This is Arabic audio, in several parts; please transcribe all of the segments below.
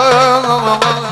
على محمد.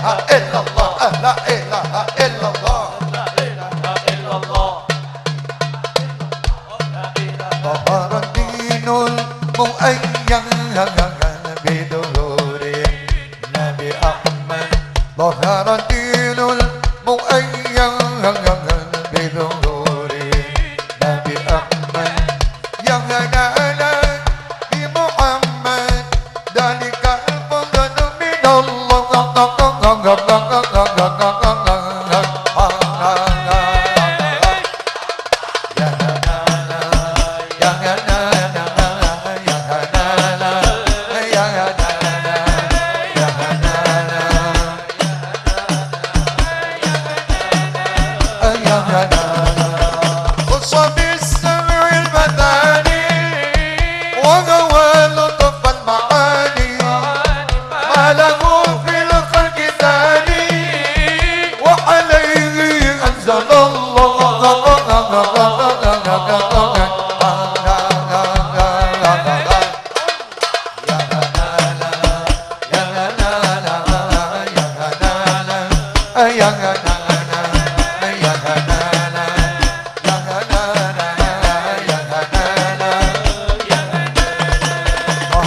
إله إلا الله لا إله إلا الله لا إله إلا الله ظهر الدين المؤيد بدهور النبي أحمد ظهر الدين المؤيد What's?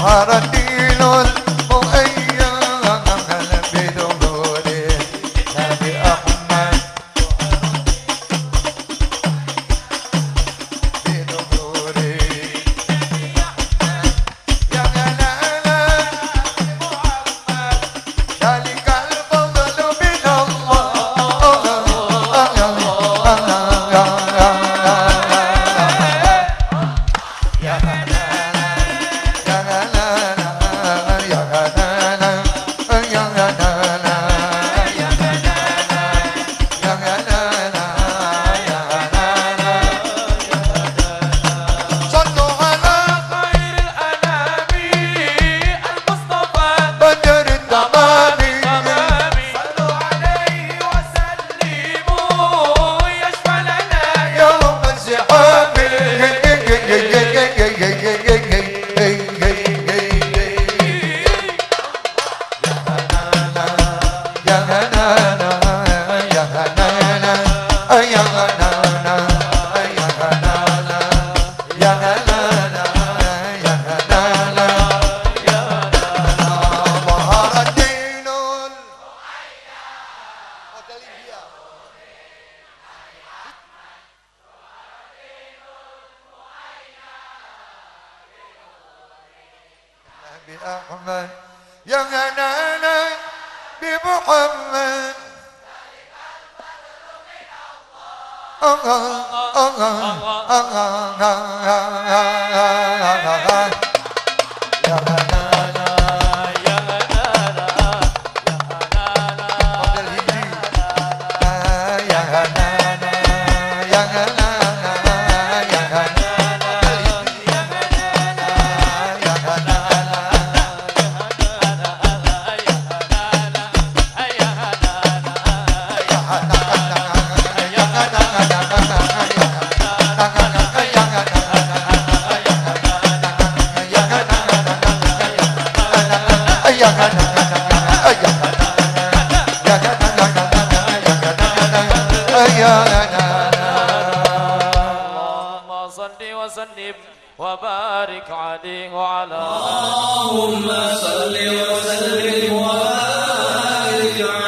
महारानी بأحمد. يا غنانا بمحمد. الله الله الله الله أحيانا اللهم صل وسلم وبارك عليه وعلى اللهم صل وسلم وبارك عليه.